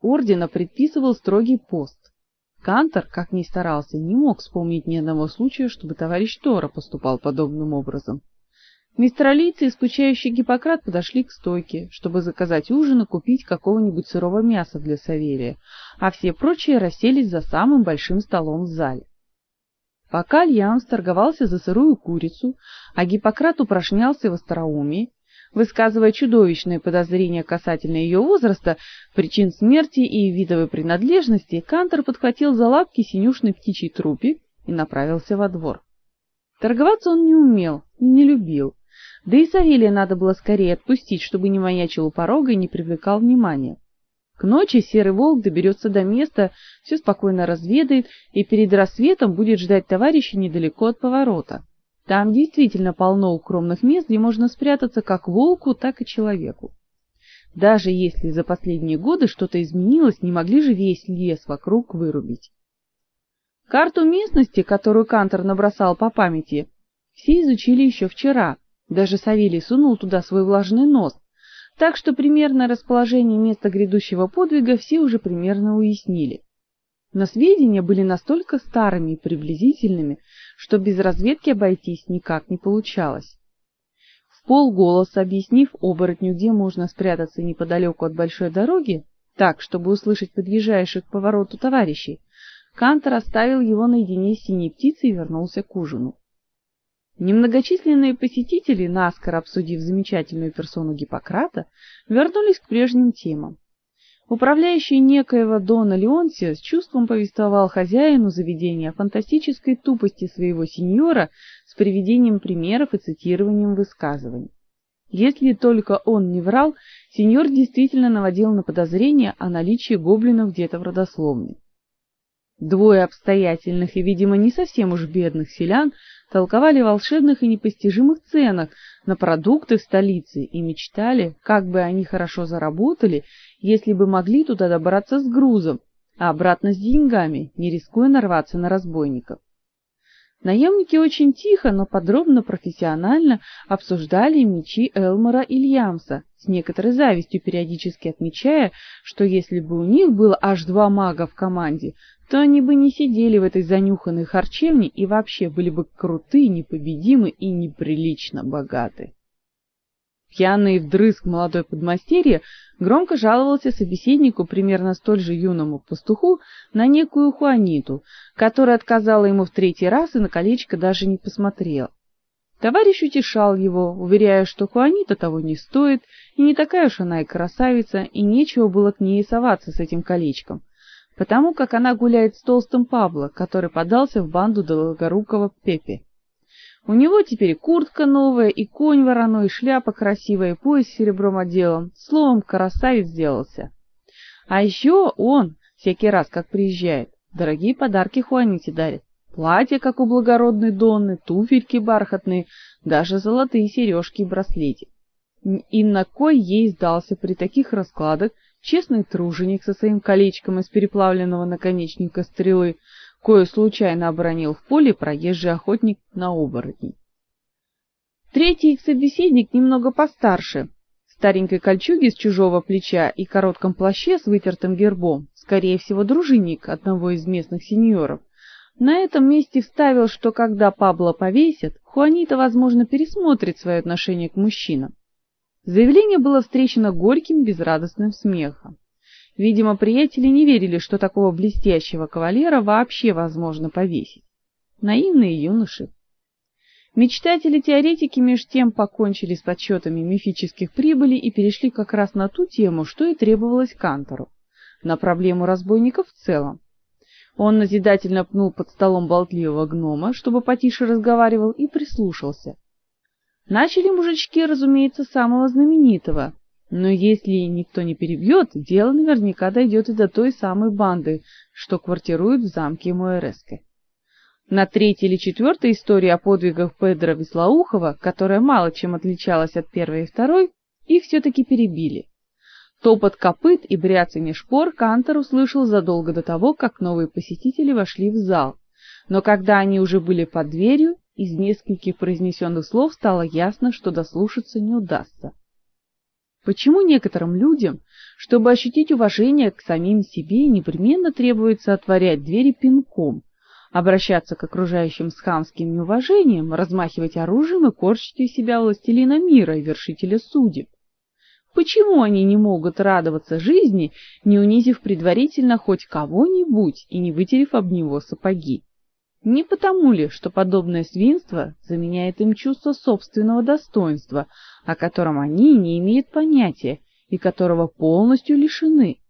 ордена предписывал строгий пост. Кантор, как ни старался, не мог вспомнить ни одного случая, чтобы товарищ Тора поступал подобным образом. Мистралийцы и скучающий Гиппократ подошли к стойке, чтобы заказать ужин и купить какого-нибудь сырого мяса для Савелия, а все прочие расселись за самым большим столом в зале. Пока Альянс торговался за сырую курицу, а Гиппократ упражнялся в остроумии, высказывая чудовищные подозрения касательно ее возраста, причин смерти и видовой принадлежности, Кантор подхватил за лапки синюшный птичий трупик и направился во двор. Торговаться он не умел и не любил, да и Савелия надо было скорее отпустить, чтобы не маячил у порога и не привлекал внимания. К ночи серый волк доберется до места, все спокойно разведает и перед рассветом будет ждать товарища недалеко от поворота. Там действительно полно укромных мест, где можно спрятаться как волку, так и человеку. Даже если за последние годы что-то изменилось, не могли же весь лес вокруг вырубить. Карту местности, которую Кантор набросал по памяти, все изучили еще вчера, даже Савелий сунул туда свой влажный нос, так что примерное расположение места грядущего подвига все уже примерно уяснили. Но сведения были настолько старыми и приблизительными, что без разведки обойтись никак не получалось. В полголоса объяснив оборотню, где можно спрятаться неподалеку от большой дороги, так, чтобы услышать подъезжающих к повороту товарищей, Кантор оставил его наедине с синей птицей и вернулся к ужину. Немногочисленные посетители, наскоро обсудив замечательную персону Гиппократа, вернулись к прежним темам. Управляющий некоего Дона Леонсия с чувством повествовал хозяину заведения о фантастической тупости своего сеньора с приведением примеров и цитированием высказываний. Если только он не врал, сеньор действительно наводил на подозрение о наличии гоблинов где-то в родословной. Двое обстоятельных и, видимо, не совсем уж бедных селян толковали волшебных и непостижимых ценах на продукты в столице и мечтали, как бы они хорошо заработали, если бы могли туда добраться с грузом, а обратно с деньгами, не рискуя нарваться на разбойников. Наемники очень тихо, но подробно профессионально обсуждали мечи Элмора Ильямса, с некоторой завистью периодически отмечая, что если бы у них было аж два мага в команде, то они бы не сидели в этой занюханной харчевне и вообще были бы крутые, непобедимы и неприлично богаты. Пьяный вдрызг молодой подмастерье громко жаловался собеседнику, примерно столь же юному пастуху, на некую Хуаниту, которая отказала ему в третий раз и на колечко даже не посмотрела. Товарищ утешал его, уверяя, что Хуанита того не стоит, и не такая уж она и красавица, и нечего было к ней соваться с этим колечком, потому как она гуляет с толстым Пабло, который подался в банду долгорукого Пепе. У него теперь куртка новая, и конь вороной, и шляпа красивая, и пояс с серебром отделан. Словом, красавец сделался. А еще он, всякий раз, как приезжает, дорогие подарки Хуаните дарит. Платье, как у благородной Донны, туфельки бархатные, даже золотые сережки и браслетик. И на кой ей сдался при таких раскладах честный труженик со своим колечком из переплавленного наконечника стрелы, кое случайно обронил в поле проезжий охотник на оборотней. Третий их собеседник немного постарше, в старенькой кольчуге с чужого плеча и коротком плаще с вытертым гербом, скорее всего, дружинник одного из местных сеньоров. На этом месте вставил, что когда Пабло повесят, Хуанита, возможно, пересмотрит свое отношение к мужчинам. Заявление было встречено горьким, безрадостным смехом. Видимо, приятели не верили, что такого блестящего кавалера вообще возможно повесить. Наивные юноши. Мечтатели-теоретики меж тем покончили с подсчетами мифических прибылей и перешли как раз на ту тему, что и требовалось Кантору, на проблему разбойников в целом. Он назидательно пнул под столом болтливого гнома, чтобы потише разговаривал, и прислушался. Начали мужички, разумеется, самого знаменитого, но если никто не перебьет, дело наверняка дойдет и до той самой банды, что квартирует в замке Муэреске. На третьей или четвертой истории о подвигах Педро Веслоухова, которая мало чем отличалась от первой и второй, их все-таки перебили. Топот копыт и бряцание шпор Кантор услышал задолго до того, как новые посетители вошли в зал. Но когда они уже были под дверью, из нескольких произнесенных слов стало ясно, что дослушаться не удастся. Почему некоторым людям, чтобы ощутить уважение к самим себе, непременно требуется отворять двери пинком, обращаться к окружающим с хамским неуважением, размахивать оружием и корчить из себя властелина мира и вершителя судеб? Почему они не могут радоваться жизни, не унизив предварительно хоть кого-нибудь и не вытерев об него сапоги? Не потому ли, что подобное свинство заменяет им чувство собственного достоинства, о котором они не имеют понятия и которого полностью лишены?